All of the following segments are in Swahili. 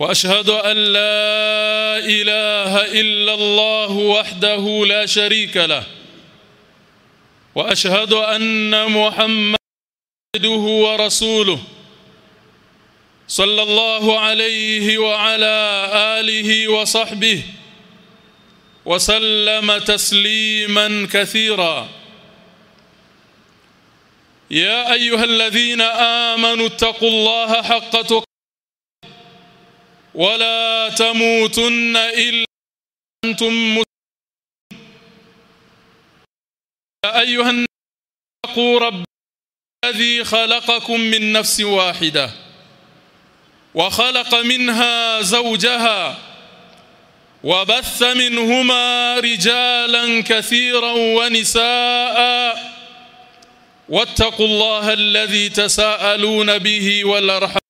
وأشهد أن لا إله إلا الله وحده لا شريك له. وأشهد أن محمدا عبده ورسوله صلى الله عليه وعلى آله وصحبه وسلم تسليما كثيرا. يا أيها الذين آمنوا اتقوا الله حق تقاته. ولا تموتن إلا أنتم مسلمون. يا أيها الناس اتقوا رب الذي خلقكم من نفس واحدة وخلق منها زوجها وبث منهما رجالا كثيرا ونساء واتقوا الله الذي تساءلون به والأرحام.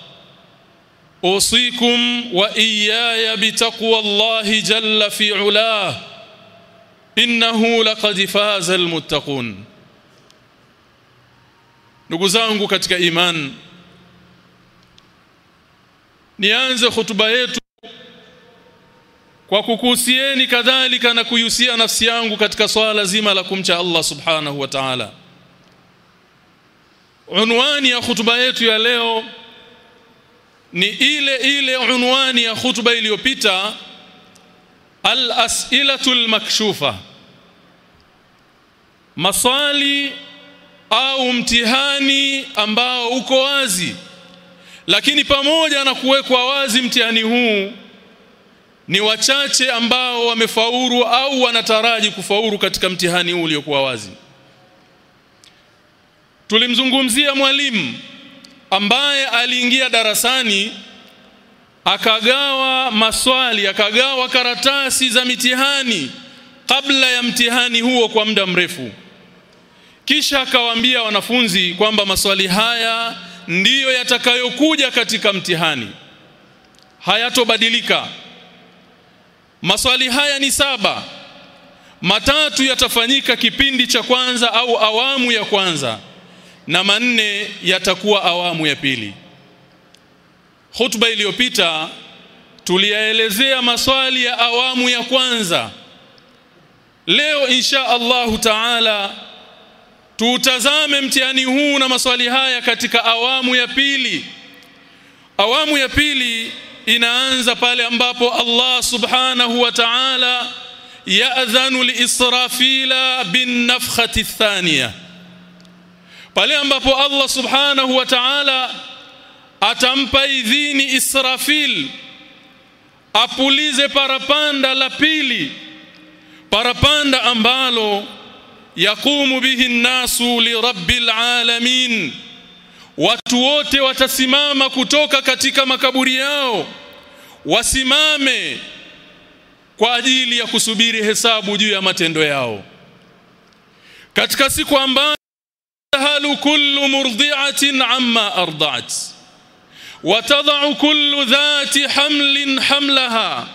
اوصيكم واياي بتقوى الله جل في علاه innahu laqad faza almuttaqun ndugu zangu katika iman nianze hutuba yetu kwa kukuhusieni kadhalika na kuihusia nafsi yangu katika swala zima la kumcha Allah subhanahu wa ta'ala unwani ya hutuba yetu ya leo ni ile ile unwani ya hutuba iliyopita al-as'ilatul makshufa. Maswali au mtihani ambao uko wazi. Lakini pamoja na kuwekwa wazi mtihani huu ni wachache ambao wamefaulu au wanataraji kufaulu katika mtihani huu uliokuwa wazi. Tulimzungumzia mwalimu ambaye aliingia darasani akagawa maswali akagawa karatasi za mitihani kabla ya mtihani huo kwa muda mrefu. Kisha akawaambia wanafunzi kwamba maswali haya ndiyo yatakayokuja katika mtihani. Hayatobadilika. Maswali haya ni saba. Matatu yatafanyika kipindi cha kwanza au awamu ya kwanza na manne yatakuwa awamu ya pili Khutba iliyopita tuliyaelezea maswali ya awamu ya kwanza. Leo insha Allahu Taala tutazame mtihani huu na maswali haya katika awamu ya pili. Awamu ya pili inaanza pale ambapo Allah Subhanahu wa Ta'ala ya'dhanu liisrafila bin nafkhati thaniya. Pale ambapo Allah Subhanahu wa Ta'ala atampa idhini Israfil apulize parapanda la pili parapanda ambalo yakumu bihi nnasu lirabbil alamin. Watu wote watasimama kutoka katika makaburi yao wasimame kwa ajili ya kusubiri hesabu juu ya matendo yao. Katika siku ambayo halu kullu murdi'atin amma arda'at وتضع كل ذات حمل حملها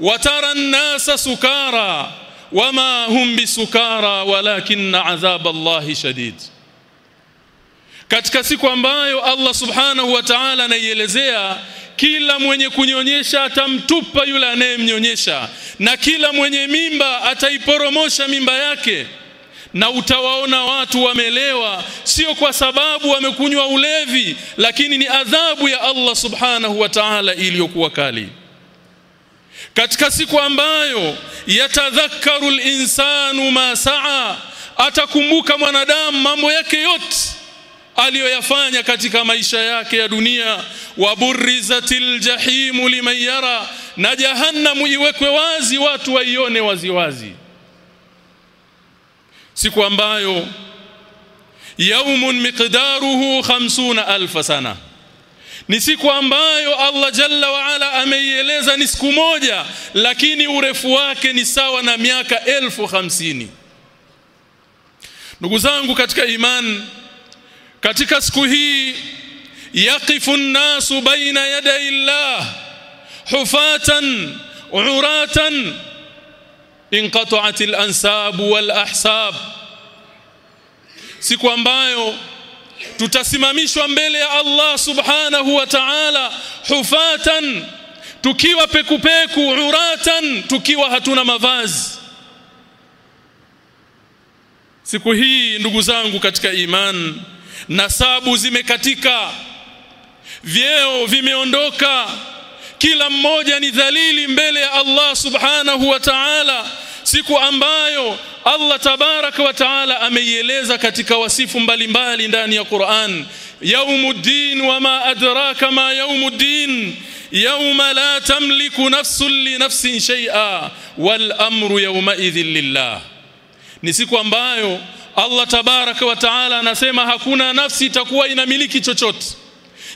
وترى الناس سكارى وما هم بسكارى ولكن عذاب الله شديد katika siku ambayo Allah subhanahu wa ta'ala anaielezea kila mwenye kunyonyesha atamtupa yule anayemnyonyesha na kila mwenye mimba ataiporomosha mimba yake na utawaona watu wamelewa sio kwa sababu wamekunywa ulevi lakini ni adhabu ya Allah subhanahu wa ta'ala iliyokuwa kali. Katika siku ambayo yatadhakkaru linsanu ma saa atakumbuka mwanadamu mambo yake yote aliyoyafanya katika maisha yake ya dunia. Waburrizatil jahimu liman yara na jahannamu iwekwe wazi watu waione waziwazi siku ambayo yaumun miqdaruhu 50000 sana. Ni siku ambayo Allah jalla wa ala ameieleza ni siku moja lakini urefu wake ni sawa na miaka elfu hamsini. Ndugu zangu katika iman katika siku hii yaqifu nnasu baina yaday llah hufatan uratan inqata'at al-ansab wal ahsab siku ambayo tutasimamishwa mbele ya Allah subhanahu wa ta'ala hufatan tukiwa pekupeku uratan tukiwa hatuna mavazi. Siku hii ndugu zangu katika iman nasabu zimekatika vyeo vimeondoka kila mmoja ni dhalili mbele ya Allah subhanahu wa ta'ala siku ambayo Allah tabaraka wa taala ameieleza katika wasifu mbalimbali ndani ya Qur'an. Yaumuddin wama adraka ma yaumuddin yawma la tamliku nafsun li nafsin shay'a wal amru yawma idhin lillah. Ni siku ambayo Allah tabaraka wa taala anasema hakuna nafsi itakuwa inamiliki chochote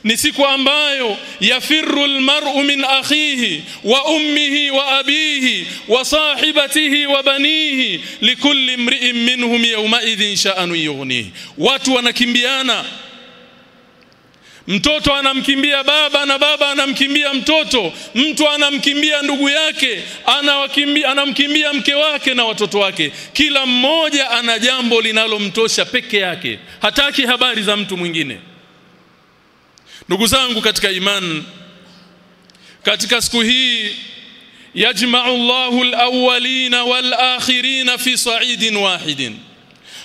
ni siku ambayo yafiru almar'u min akhihi wa ummihi wa abihi wa sahibatihi wa banihi likulli imri'in minhum yawma idhin sha'anu yughnihi. Watu wanakimbiana. Mtoto anamkimbia baba na baba anamkimbia mtoto. Mtu anamkimbia ndugu yake anawakimbia anamkimbia mke wake na watoto wake. Kila mmoja ana jambo linalomtosha peke yake. Hataki habari za mtu mwingine ndugu zangu katika iman katika siku hii yajma'u Allahu al-awwalina wal-akhirina fi sa'idin wahidin.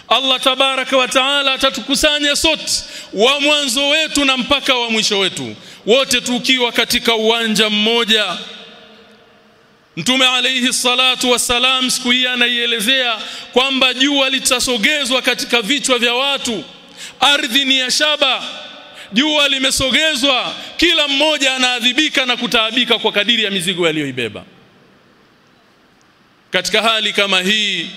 Allah tabaraka wa taala atatukusanya sote wa mwanzo wetu na mpaka wa mwisho wetu. Wote tukiwa katika uwanja mmoja. Mtume alayhi salatu wassalam siku hii anaielezea kwamba jua litasogezwa katika vichwa vya watu. Ardhi ni ya shaba jua limesogezwa kila mmoja anaadhibika na kutaabika kwa kadiri ya mizigo aliyoibeba. Katika hali kama hii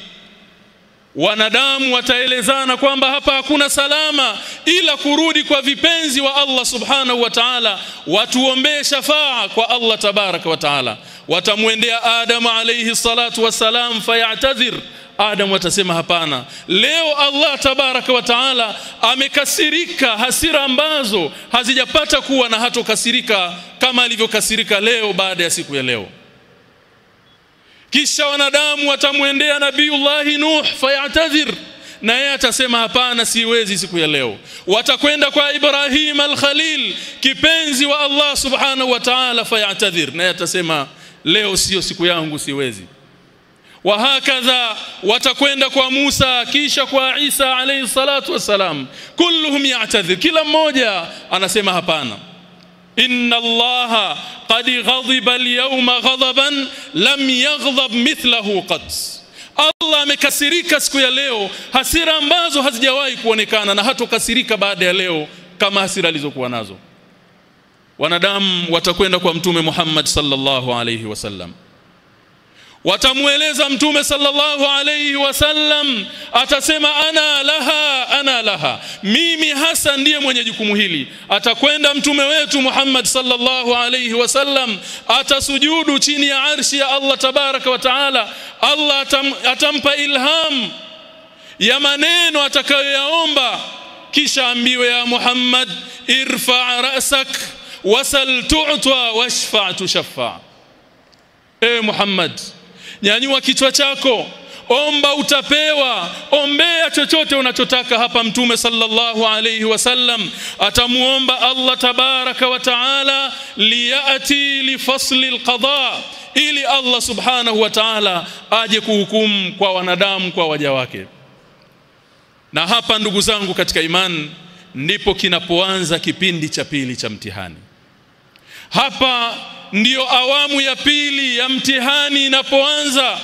wanadamu wataelezana kwamba hapa hakuna salama ila kurudi kwa vipenzi wa Allah subhanahu wa ta'ala watuombee shafaa kwa Allah tabaraka wa ta'ala. Watamwendea Adam alayhi salatu wassalam fayatadhir Adam atasema hapana. Leo Allah tabaraka wa taala amekasirika hasira ambazo hazijapata kuwa na hatokasirika kama alivyokasirika leo baada ya siku ya leo. Kisha wanadamu watamwendea nabiullahi nuh fayatadhir. Na yeye atasema hapana siwezi siku ya leo. Watakwenda kwa Ibrahim al-Khalil kipenzi wa Allah subhanahu wa ta'ala fayatadhir. Na yeye atasema leo sio siku yangu siwezi wahakadha watakwenda kwa Musa kisha kwa Isa alayhi salatu wassalam. Kulluhum ya'tadhir kila mmoja anasema hapana. Inna allaha qad ghadiba al-yawma ghadaban lam yaghdab mithlahu qat. Allah amekasirika siku ya leo hasira ambazo hazijawahi kuonekana na hatokasirika baada ya leo kama hasira alizokuwa nazo. Wanadamu watakwenda kwa mtume Muhammad sallallahu alayhi wasallam watamueleza mtume sallallahu alayhi wasallam atasema ana laha ana laha. Mimi hasa ndiye mwenye jukumu hili. Atakwenda mtume wetu Muhammad sallallahu alayhi wasallam atasujudu chini ya arshi ya Allah tabaraka wa taala. Allah atam, atampa ilham ya maneno atakayoyaomba kisha ambiwe ya Muhammad irfa ra'sak wasal tu'ta washfa tushaffa. E Muhammad nyanyua kichwa chako. Omba utapewa. Ombea chochote unachotaka hapa mtume sallallahu alayhi wasallam atamuomba Allah tabaraka wa taala liyati lifasli alqada ili Allah subhanahu wa taala aje kuhukumu kwa wanadamu kwa waja wake. Na hapa ndugu zangu katika imani ndipo kinapoanza kipindi cha pili cha mtihani. Hapa ndiyo awamu ya pili ya mtihani inapoanza.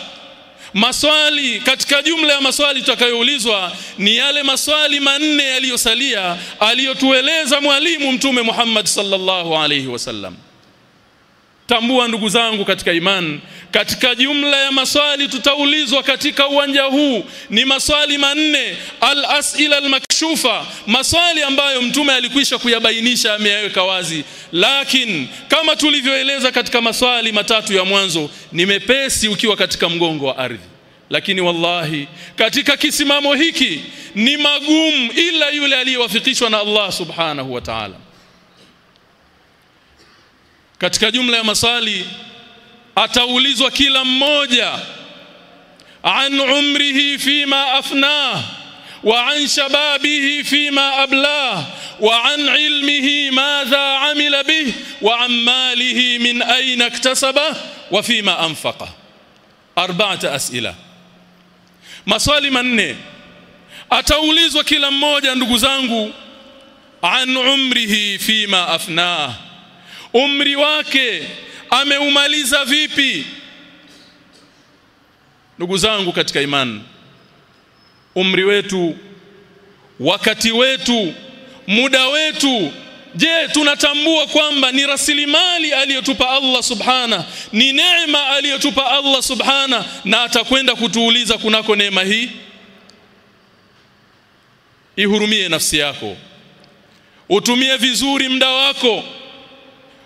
Maswali katika jumla ya maswali tutakayoulizwa ni yale maswali manne yaliyosalia aliyotueleza mwalimu mtume Muhammad sallallahu alaihi wasallam tambua ndugu zangu katika imani, katika jumla ya maswali tutaulizwa katika uwanja huu ni maswali manne. Al-as'ila al-makshufa maswali ambayo mtume alikwisha kuyabainisha ameyaweka wazi. Lakini kama tulivyoeleza katika maswali matatu ya mwanzo ni mepesi ukiwa katika mgongo wa ardhi. Lakini wallahi katika kisimamo hiki ni magumu ila yule aliyewafikishwa na Allah subhanahu wa ta'ala katika jumla ya maswali ataulizwa kila mmoja an umrihi fima afnah wa an shababihi fima ablah wa an ilmihi madha amila bih wa an malihi min aina iktasaba wa fima anfaqa arba'ata as'ila maswali manne ataulizwa kila mmoja ndugu zangu an umrihi fima afnah umri wake ameumaliza vipi? Ndugu zangu katika imani umri wetu wakati wetu muda wetu je tunatambua kwamba ni rasilimali aliyotupa Allah subhana ni neema aliyotupa Allah subhana na atakwenda kutuuliza kunako neema hii? Ihurumie nafsi yako. Utumie vizuri muda wako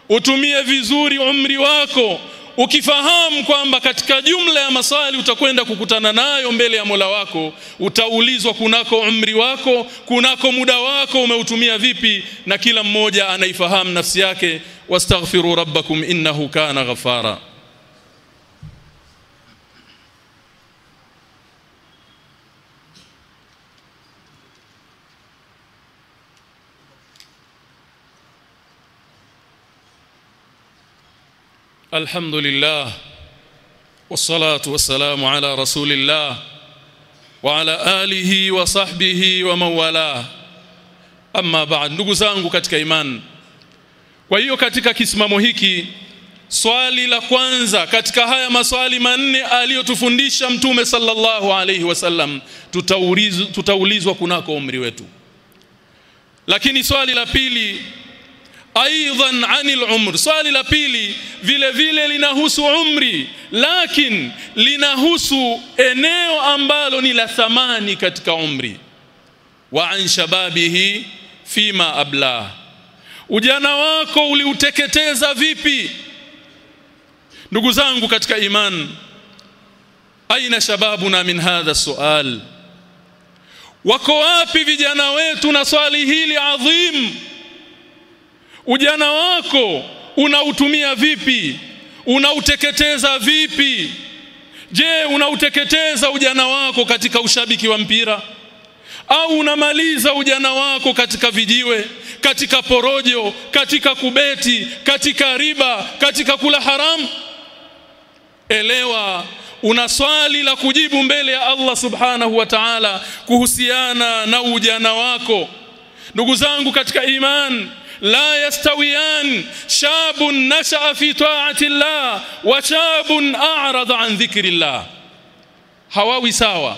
utumie vizuri umri wako ukifahamu kwamba katika jumla ya maswali utakwenda kukutana nayo mbele ya Mola wako utaulizwa kunako umri wako kunako muda wako umeutumia vipi na kila mmoja anaifahamu nafsi yake. Wastaghfiru rabbakum innahu kana ghafara الحمد لله والصلاة والسلام على رسول الله وعلى آله وصحبه ومن والاه أما بعد ndugu zangu katika imani kwa hiyo katika kisimamo hiki swali la kwanza katika haya maswali manne aliyotufundisha mtume sallallahu alayhi wasallam tutaulizwa tutaulizwa kunako umri wetu lakini swali la pili aidan anil umr. Swali la pili vile vile linahusu umri lakin linahusu eneo ambalo ni la thamani katika umri. Wa an shababihi fima abla ujana wako uliuteketeza vipi? Ndugu zangu katika iman aina shababuna min hadha sual? Wako wapi vijana wetu na swali hili adhim ujana wako unautumia vipi? Unauteketeza vipi? Je unauteketeza ujana wako katika ushabiki wa mpira? Au unamaliza ujana wako katika vijiwe katika porojo katika kubeti katika riba katika kula haramu? Elewa una swali la kujibu mbele ya Allah subhanahu wa ta'ala kuhusiana na ujana wako. Ndugu zangu katika iman لا يستويان. شاب نشأ في طاعة الله وشاب أعرض عن ذكر الله. hawawi sawa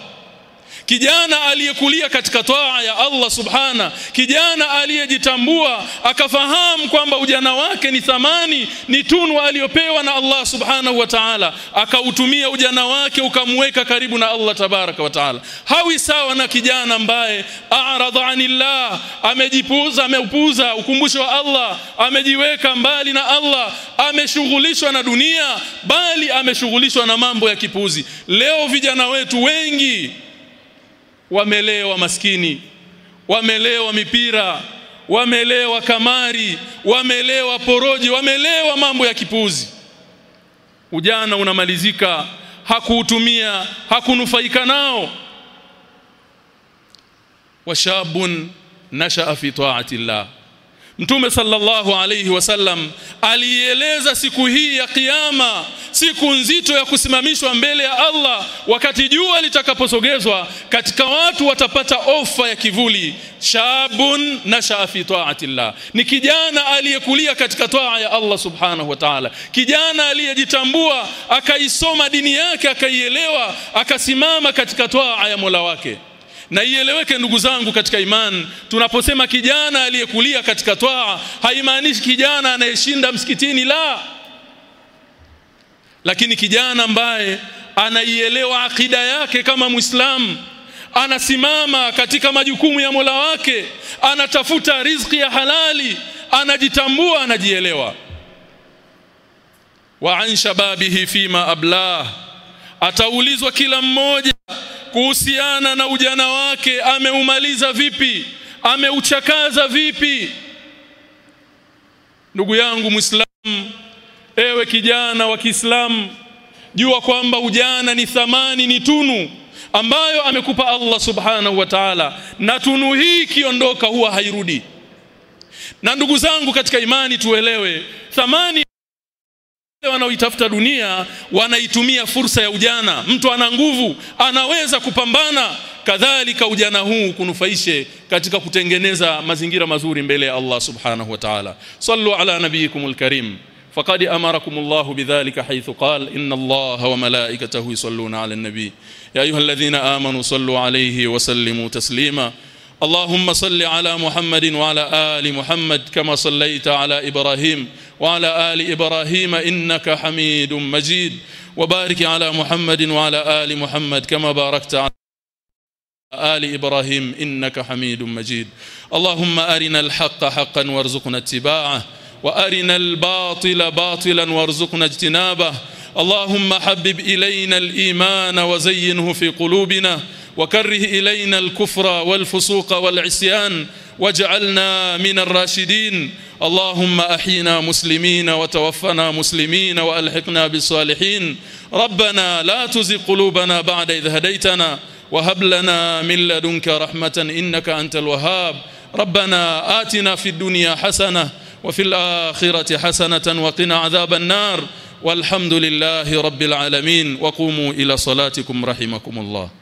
kijana aliyekulia katika taa ya Allah subhana kijana aliyejitambua akafahamu kwamba ujana wake ni thamani ni tunu aliyopewa na Allah subhanahu wa ta'ala. Akautumia ujana wake ukamweka karibu na Allah tabaraka wa ta'ala. Hawi sawa na kijana ambaye a'radha anillah amejipuuza ameupuza ukumbusho wa Allah amejiweka mbali na Allah ameshughulishwa na dunia bali ameshughulishwa na mambo ya kipuzi leo vijana wetu wengi wamelewa maskini wamelewa mipira wamelewa kamari wamelewa poroji wamelewa mambo ya kipuzi ujana unamalizika hakuutumia hakunufaika nao. Washabun nashaa fi taati llah Mtume sallallahu alayhi wasallam alieleza siku hii ya kiyama siku nzito ya kusimamishwa mbele ya Allah wakati jua litakaposogezwa katika watu watapata ofa ya kivuli shabun nashaa fi taatillah. Ni kijana aliyekulia katika taa ya Allah subhanahu wa ta'ala. Kijana aliyejitambua akaisoma dini yake akaielewa akasimama katika taa ya Mola wake na ieleweke ndugu zangu katika imani, tunaposema kijana aliyekulia katika twaa, haimaanishi kijana anayeshinda msikitini la. Lakini kijana ambaye anaielewa akida yake kama muislamu anasimama katika majukumu ya Mola wake anatafuta riziki ya halali anajitambua anajielewa. Wa an shababihi fima ablah ataulizwa kila mmoja kuhusiana na ujana wake ameumaliza vipi? Ameuchakaza vipi? Ndugu yangu muislamu ewe kijana wa Kiislamu jua kwamba ujana ni thamani ni tunu ambayo amekupa Allah subhanahu wa ta'ala na tunu hii ikiondoka huwa hairudi. Na ndugu zangu katika imani tuelewe thamani wanaoitafuta dunia wanaitumia fursa ya ujana mtu ana nguvu anaweza kupambana kadhalika ujana huu kunufaishe katika kutengeneza mazingira mazuri mbele ya Allah subhanahu wa ta'ala sallu ala nabiyikumul karim فقد امركم الله بذلك حيث قال ان الله وملائكته يصلون على النبي يا ايها الذين امنوا صلوا عليه وسلموا تسليما اللهم صل على محمد وعلى ال محمد كما صليت على ابراهيم وعلى آل إبراهيم إنك حميد مجيد. وبارك على محمد وعلى آل محمد كما باركت على آل إبراهيم إنك حميد مجيد. اللهم أرنا الحق حقا وارزقنا اتباعه وأرنا الباطل باطلا وارزقنا اجتنابه. اللهم حبب إلينا الإيمان وزينه في قلوبنا وكره إلينا الكفر والفسوق والعصيان واجعلنا من الراشدين. اللهم أحينا مسلمين وتوفنا مسلمين وألحقنا بالصالحين. ربنا لا تزغ قلوبنا بعد إذ هديتنا. وهب لنا من لدنك رحمة إنك أنت الوهاب. ربنا آتنا في الدنيا حسنة وفي الآخرة حسنة وقنا عذاب النار. والحمد لله رب العالمين. وقوموا إلى صلاتكم رحمكم الله.